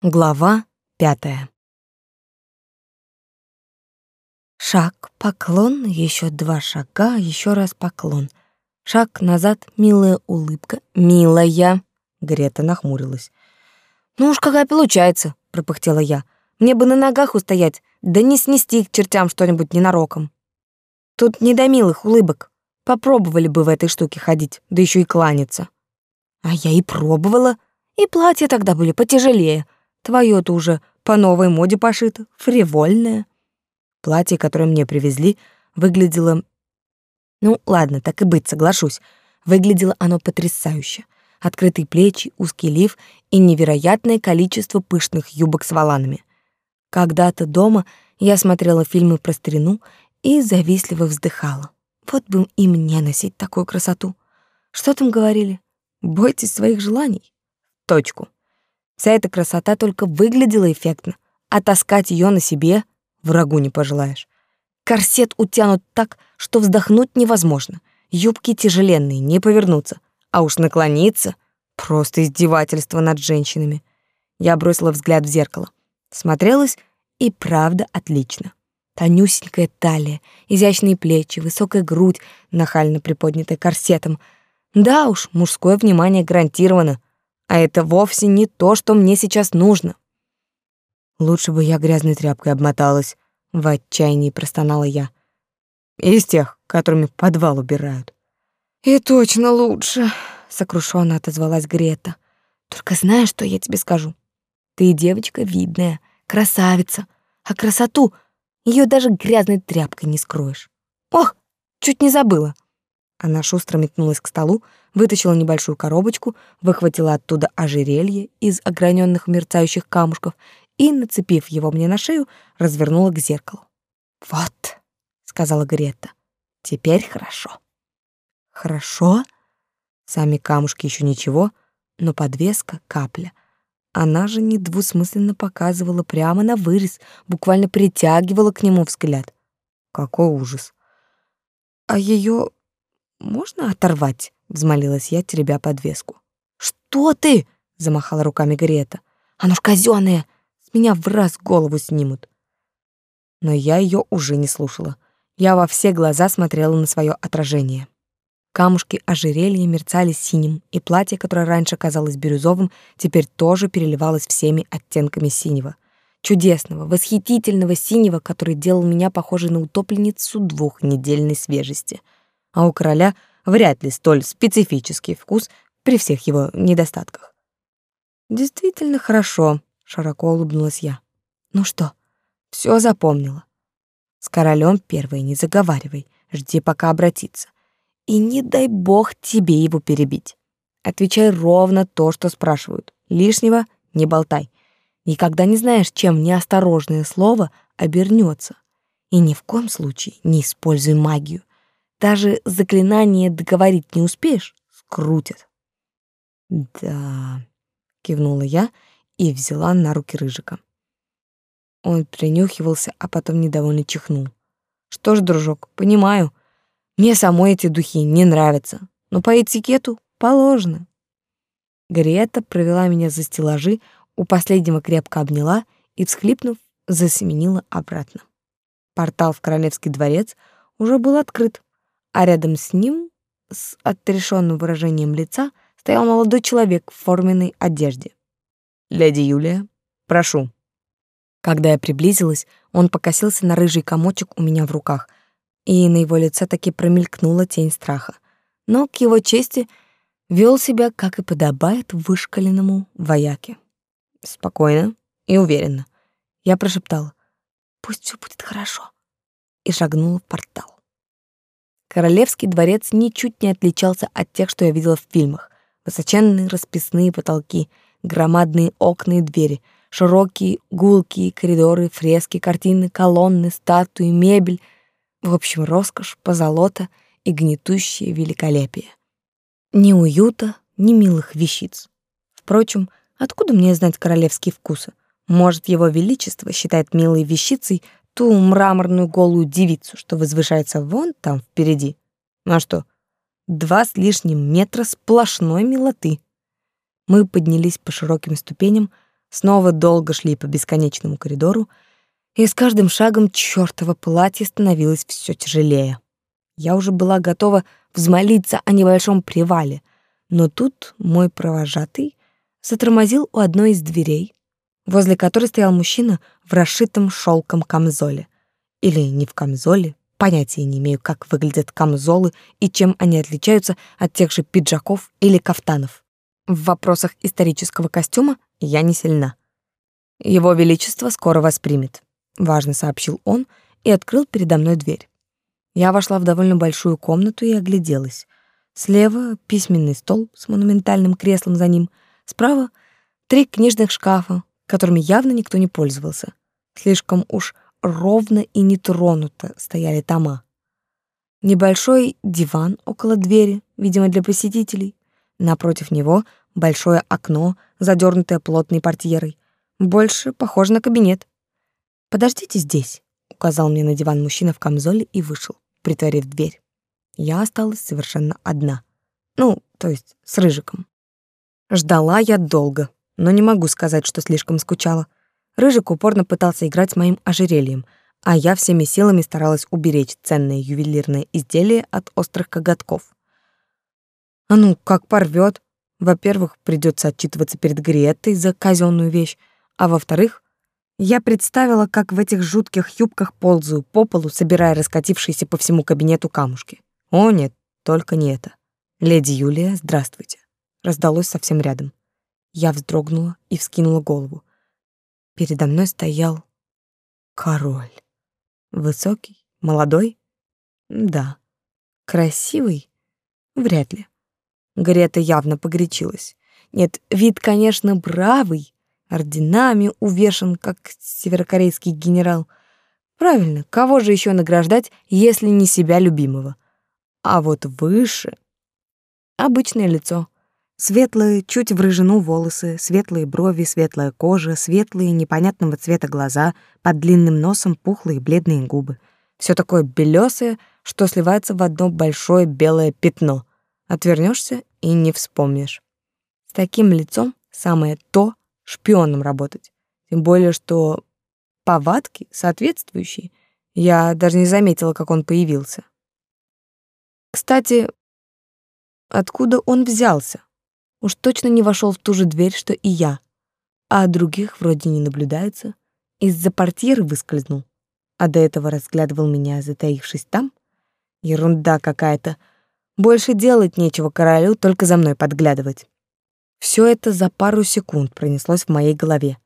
Глава пятая. Шаг, поклон, еще два шага, еще раз поклон. Шаг назад, милая улыбка. Милая. Грета нахмурилась. Ну уж какая получается, пропыхтела я. Мне бы на ногах устоять, да не снести к чертям что-нибудь ненароком. Тут не до милых улыбок. Попробовали бы в этой штуке ходить, да еще и кланяться. А я и пробовала, и платья тогда были потяжелее — Твое-то уже по новой моде пошито, фривольное. Платье, которое мне привезли, выглядело... Ну, ладно, так и быть, соглашусь. Выглядело оно потрясающе. Открытые плечи, узкий лиф и невероятное количество пышных юбок с воланами. Когда-то дома я смотрела фильмы про старину и завистливо вздыхала. Вот бы и мне носить такую красоту. Что там говорили? Бойтесь своих желаний. Точку. Вся эта красота только выглядела эффектно, а таскать ее на себе врагу не пожелаешь. Корсет утянут так, что вздохнуть невозможно. Юбки тяжеленные, не повернуться. А уж наклониться — просто издевательство над женщинами. Я бросила взгляд в зеркало. Смотрелась и правда отлично. Тонюсенькая талия, изящные плечи, высокая грудь, нахально приподнятая корсетом. Да уж, мужское внимание гарантировано — а это вовсе не то, что мне сейчас нужно. Лучше бы я грязной тряпкой обмоталась, в отчаянии простонала я. Из тех, которыми подвал убирают. И точно лучше, сокрушенно отозвалась Грета. Только знаешь, что я тебе скажу? Ты девочка видная, красавица, а красоту ее даже грязной тряпкой не скроешь. Ох, чуть не забыла. Она шустро метнулась к столу, вытащила небольшую коробочку, выхватила оттуда ожерелье из ограненных мерцающих камушков и, нацепив его мне на шею, развернула к зеркалу. «Вот», — сказала Грета, — «теперь хорошо». «Хорошо?» Сами камушки еще ничего, но подвеска — капля. Она же недвусмысленно показывала прямо на вырез, буквально притягивала к нему взгляд. Какой ужас! А ее можно оторвать?» — взмолилась я, теребя подвеску. «Что ты?» — замахала руками Грета. «Оно ж казённое! С меня в раз голову снимут!» Но я ее уже не слушала. Я во все глаза смотрела на свое отражение. Камушки ожерелья мерцали синим, и платье, которое раньше казалось бирюзовым, теперь тоже переливалось всеми оттенками синего. Чудесного, восхитительного синего, который делал меня похожей на утопленницу двухнедельной свежести — а у короля вряд ли столь специфический вкус при всех его недостатках. Действительно хорошо, широко улыбнулась я. Ну что, все запомнила. С королем первой не заговаривай, жди пока обратиться. И не дай бог тебе его перебить. Отвечай ровно то, что спрашивают. Лишнего не болтай. Никогда не знаешь, чем неосторожное слово обернется. И ни в коем случае не используй магию. Даже заклинание договорить не успеешь, скрутят. Да, кивнула я и взяла на руки рыжика. Он принюхивался, а потом недовольно чихнул. Что ж, дружок, понимаю. Мне самой эти духи не нравятся, но по этикету положено. Грета провела меня за стеллажи, у последнего крепко обняла и, всхлипнув, засеменила обратно. Портал в королевский дворец уже был открыт а рядом с ним, с отрешенным выражением лица, стоял молодой человек в форменной одежде. «Леди Юлия, прошу». Когда я приблизилась, он покосился на рыжий комочек у меня в руках, и на его лице таки промелькнула тень страха. Но, к его чести, вел себя, как и подобает вышкаленному вояке. Спокойно и уверенно. Я прошептала «Пусть все будет хорошо» и шагнула в портал. Королевский дворец ничуть не отличался от тех, что я видела в фильмах. Высоченные расписные потолки, громадные окна и двери, широкие гулкие коридоры, фрески, картины, колонны, статуи, мебель. В общем, роскошь, позолота и гнетущее великолепие. Ни уюта, ни милых вещиц. Впрочем, откуда мне знать королевские вкусы? Может, его величество считает милой вещицей ту мраморную голую девицу, что возвышается вон там впереди. Ну а что? Два с лишним метра сплошной милоты. Мы поднялись по широким ступеням, снова долго шли по бесконечному коридору, и с каждым шагом чёртово платье становилось все тяжелее. Я уже была готова взмолиться о небольшом привале, но тут мой провожатый затормозил у одной из дверей, возле которой стоял мужчина в расшитом шелком камзоле. Или не в камзоле, понятия не имею, как выглядят камзолы и чем они отличаются от тех же пиджаков или кафтанов. В вопросах исторического костюма я не сильна. Его величество скоро воспримет, важно сообщил он и открыл передо мной дверь. Я вошла в довольно большую комнату и огляделась. Слева письменный стол с монументальным креслом за ним, справа три книжных шкафа, которыми явно никто не пользовался. Слишком уж ровно и нетронуто стояли тома. Небольшой диван около двери, видимо, для посетителей. Напротив него большое окно, задернутое плотной портьерой. Больше похоже на кабинет. «Подождите здесь», — указал мне на диван мужчина в камзоле и вышел, притворив дверь. Я осталась совершенно одна. Ну, то есть с Рыжиком. Ждала я долго, но не могу сказать, что слишком скучала. Рыжик упорно пытался играть с моим ожерельем, а я всеми силами старалась уберечь ценное ювелирное изделие от острых коготков. А ну, как порвет. Во-первых, придется отчитываться перед Гриеттой за казенную вещь, а во-вторых, я представила, как в этих жутких юбках ползаю по полу, собирая раскатившиеся по всему кабинету камушки. О нет, только не это. Леди Юлия, здравствуйте. Раздалось совсем рядом. Я вздрогнула и вскинула голову. Передо мной стоял король. Высокий, молодой? Да. Красивый? Вряд ли. Грета явно погорячилась. Нет, вид, конечно, бравый, орденами увешан, как северокорейский генерал. Правильно, кого же еще награждать, если не себя любимого? А вот выше обычное лицо. Светлые, чуть в рыжину волосы, светлые брови, светлая кожа, светлые непонятного цвета глаза, под длинным носом пухлые бледные губы. Все такое белесое, что сливается в одно большое белое пятно. Отвернешься и не вспомнишь. С таким лицом самое то шпионом работать. Тем более, что повадки соответствующие. Я даже не заметила, как он появился. Кстати, откуда он взялся? Уж точно не вошел в ту же дверь, что и я. А других вроде не наблюдается. Из-за портьеры выскользнул. А до этого разглядывал меня, затаившись там. Ерунда какая-то. Больше делать нечего королю, только за мной подглядывать. Все это за пару секунд пронеслось в моей голове.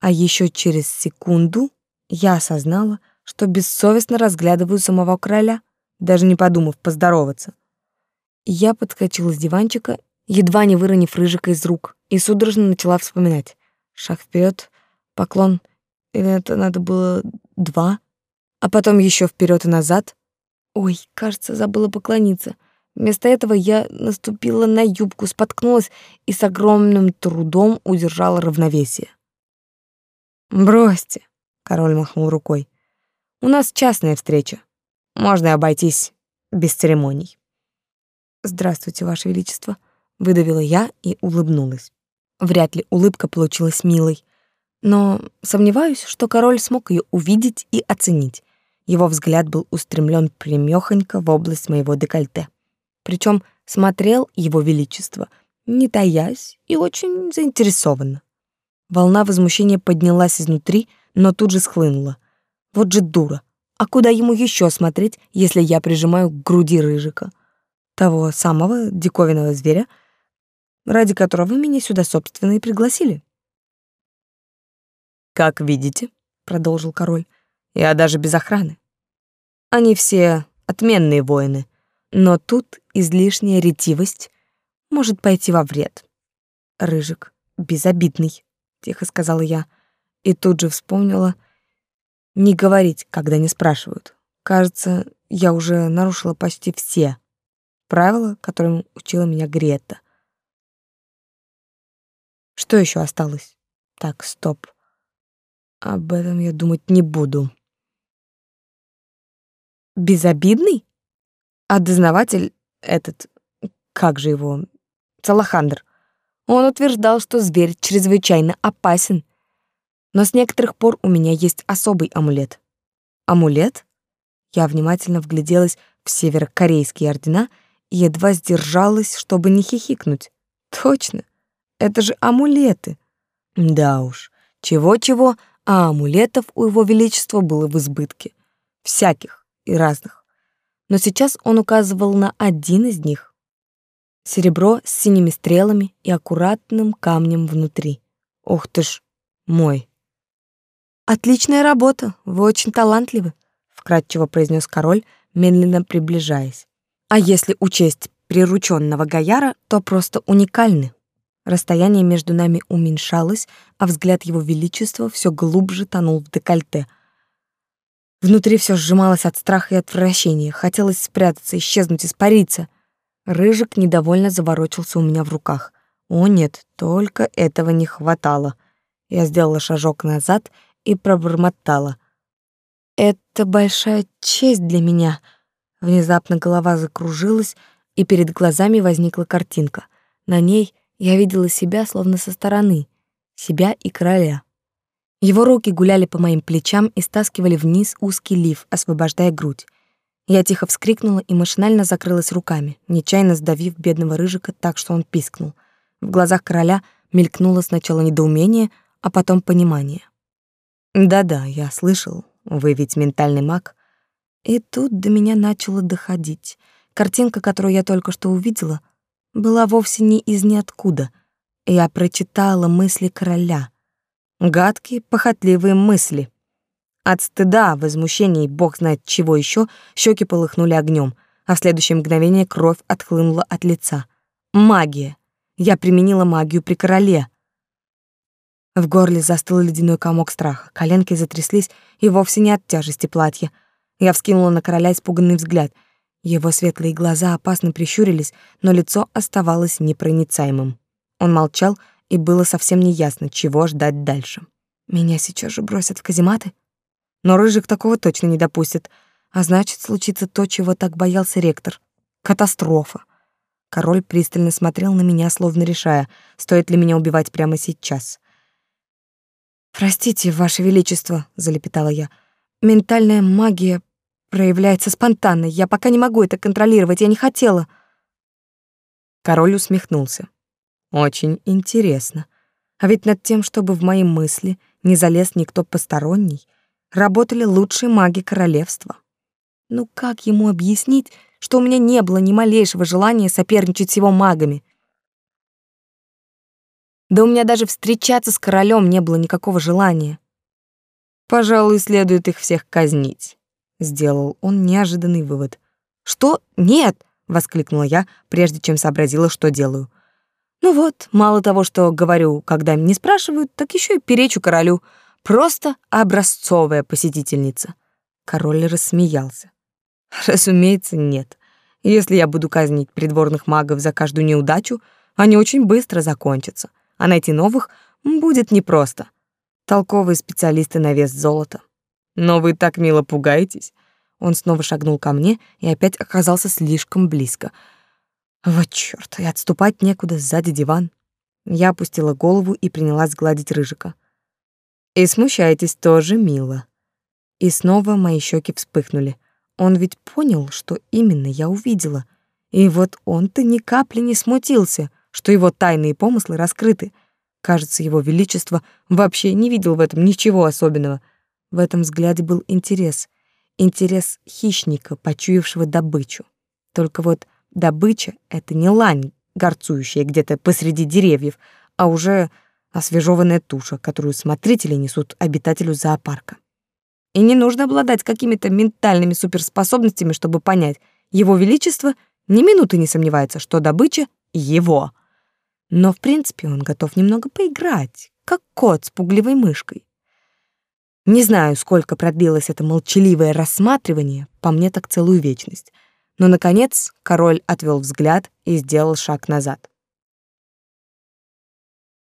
А еще через секунду я осознала, что бессовестно разглядываю самого короля, даже не подумав поздороваться. Я подскочила с диванчика, едва не выронив рыжика из рук, и судорожно начала вспоминать. Шаг вперед, поклон, или это надо было два, а потом еще вперед и назад. Ой, кажется, забыла поклониться. Вместо этого я наступила на юбку, споткнулась и с огромным трудом удержала равновесие. «Бросьте», — король махнул рукой. «У нас частная встреча. Можно обойтись без церемоний». «Здравствуйте, Ваше Величество», — выдавила я и улыбнулась. Вряд ли улыбка получилась милой, но сомневаюсь, что король смог ее увидеть и оценить. Его взгляд был устремлен прямёхонько в область моего декольте. Причем смотрел его величество, не таясь и очень заинтересованно. Волна возмущения поднялась изнутри, но тут же схлынула. Вот же дура. А куда ему еще смотреть, если я прижимаю к груди рыжика? Того самого диковинного зверя, ради которого вы меня сюда, собственно, и пригласили. «Как видите», — продолжил король, — «я даже без охраны. Они все отменные воины, но тут излишняя ретивость может пойти во вред. Рыжик безобидный, тихо сказала я, и тут же вспомнила не говорить, когда не спрашивают. Кажется, я уже нарушила почти все правила, которым учила меня Грета. Что еще осталось? Так, стоп. Об этом я думать не буду. Безобидный? А дознаватель этот, как же его, Салахандр, Он утверждал, что зверь чрезвычайно опасен. Но с некоторых пор у меня есть особый амулет. Амулет? Я внимательно вгляделась в северокорейские ордена и едва сдержалась, чтобы не хихикнуть. Точно, это же амулеты. Да уж, чего-чего, а амулетов у его величества было в избытке. Всяких и разных. Но сейчас он указывал на один из них. Серебро с синими стрелами и аккуратным камнем внутри. Ух ты ж, мой. Отличная работа, вы очень талантливы, вкратчиво произнес король, медленно приближаясь. А если учесть прирученного Гаяра, то просто уникальны. Расстояние между нами уменьшалось, а взгляд его величества все глубже тонул в декольте. Внутри все сжималось от страха и отвращения, хотелось спрятаться, исчезнуть, испариться. Рыжик недовольно заворочился у меня в руках. О нет, только этого не хватало. Я сделала шажок назад и пробормотала. «Это большая честь для меня». Внезапно голова закружилась, и перед глазами возникла картинка. На ней — я видела себя словно со стороны, себя и короля. Его руки гуляли по моим плечам и стаскивали вниз узкий лиф, освобождая грудь. Я тихо вскрикнула и машинально закрылась руками, нечаянно сдавив бедного рыжика так, что он пискнул. В глазах короля мелькнуло сначала недоумение, а потом понимание. «Да-да, я слышал, вы ведь ментальный маг». И тут до меня начало доходить. Картинка, которую я только что увидела — была вовсе не из ниоткуда. Я прочитала мысли короля. Гадкие, похотливые мысли. От стыда, возмущения и бог знает чего еще, щеки полыхнули огнем, а в следующее мгновение кровь отхлынула от лица. Магия. Я применила магию при короле. В горле застыл ледяной комок страха, коленки затряслись и вовсе не от тяжести платья. Я вскинула на короля испуганный взгляд — его светлые глаза опасно прищурились, но лицо оставалось непроницаемым. Он молчал, и было совсем неясно, чего ждать дальше. Меня сейчас же бросят в казематы? Но Рыжик такого точно не допустит. А значит, случится то, чего так боялся ректор. Катастрофа. Король пристально смотрел на меня, словно решая, стоит ли меня убивать прямо сейчас. «Простите, Ваше Величество», — залепетала я. «Ментальная магия проявляется спонтанно. Я пока не могу это контролировать, я не хотела. Король усмехнулся. Очень интересно. А ведь над тем, чтобы в мои мысли не залез никто посторонний, работали лучшие маги королевства. Ну как ему объяснить, что у меня не было ни малейшего желания соперничать с его магами? Да у меня даже встречаться с королем не было никакого желания. Пожалуй, следует их всех казнить. Сделал он неожиданный вывод. «Что? Нет!» — воскликнула я, прежде чем сообразила, что делаю. «Ну вот, мало того, что говорю, когда не спрашивают, так еще и перечу королю. Просто образцовая посетительница». Король рассмеялся. «Разумеется, нет. Если я буду казнить придворных магов за каждую неудачу, они очень быстро закончатся, а найти новых будет непросто. Толковые специалисты на вес золота. Но вы так мило пугаетесь. Он снова шагнул ко мне и опять оказался слишком близко. Вот чёрт, и отступать некуда, сзади диван. Я опустила голову и принялась гладить рыжика. И смущаетесь тоже мило. И снова мои щеки вспыхнули. Он ведь понял, что именно я увидела. И вот он-то ни капли не смутился, что его тайные помыслы раскрыты. Кажется, его величество вообще не видел в этом ничего особенного — в этом взгляде был интерес. Интерес хищника, почуявшего добычу. Только вот добыча — это не лань, горцующая где-то посреди деревьев, а уже освежеванная туша, которую смотрители несут обитателю зоопарка. И не нужно обладать какими-то ментальными суперспособностями, чтобы понять, его величество ни минуты не сомневается, что добыча — его. Но, в принципе, он готов немного поиграть, как кот с пугливой мышкой. Не знаю, сколько продлилось это молчаливое рассматривание, по мне так целую вечность. Но, наконец, король отвел взгляд и сделал шаг назад.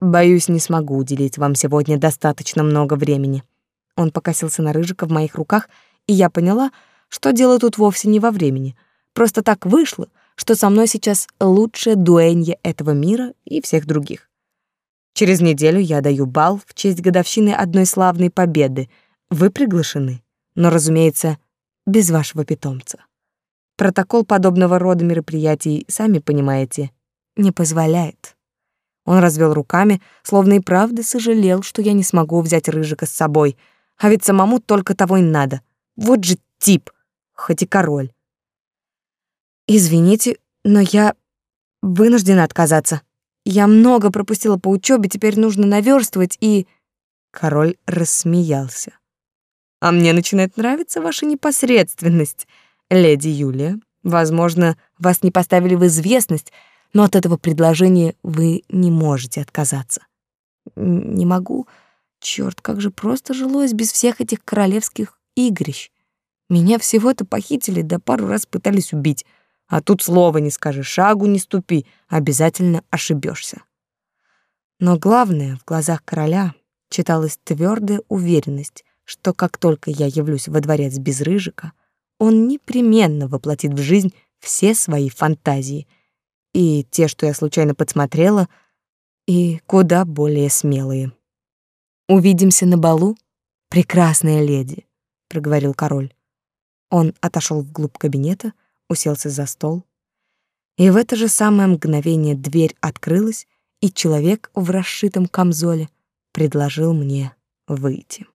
«Боюсь, не смогу уделить вам сегодня достаточно много времени». Он покосился на рыжика в моих руках, и я поняла, что дело тут вовсе не во времени. Просто так вышло, что со мной сейчас лучшая дуэнья этого мира и всех других. Через неделю я даю бал в честь годовщины одной славной победы. Вы приглашены, но, разумеется, без вашего питомца. Протокол подобного рода мероприятий, сами понимаете, не позволяет. Он развел руками, словно и правда сожалел, что я не смогу взять Рыжика с собой, а ведь самому только того и надо. Вот же тип, хоть и король. Извините, но я вынуждена отказаться. Я много пропустила по учебе, теперь нужно наверстывать и... Король рассмеялся. А мне начинает нравиться ваша непосредственность, леди Юлия. Возможно, вас не поставили в известность, но от этого предложения вы не можете отказаться. Не могу. Черт, как же просто жилось без всех этих королевских игрищ. Меня всего-то похитили, да пару раз пытались убить. А тут слова не скажи, шагу не ступи, обязательно ошибешься. Но главное, в глазах короля читалась твердая уверенность, что как только я явлюсь во дворец без рыжика, он непременно воплотит в жизнь все свои фантазии, и те, что я случайно подсмотрела, и куда более смелые. «Увидимся на балу, прекрасная леди», — проговорил король. Он отошел вглубь кабинета, уселся за стол. И в это же самое мгновение дверь открылась, и человек в расшитом камзоле предложил мне выйти.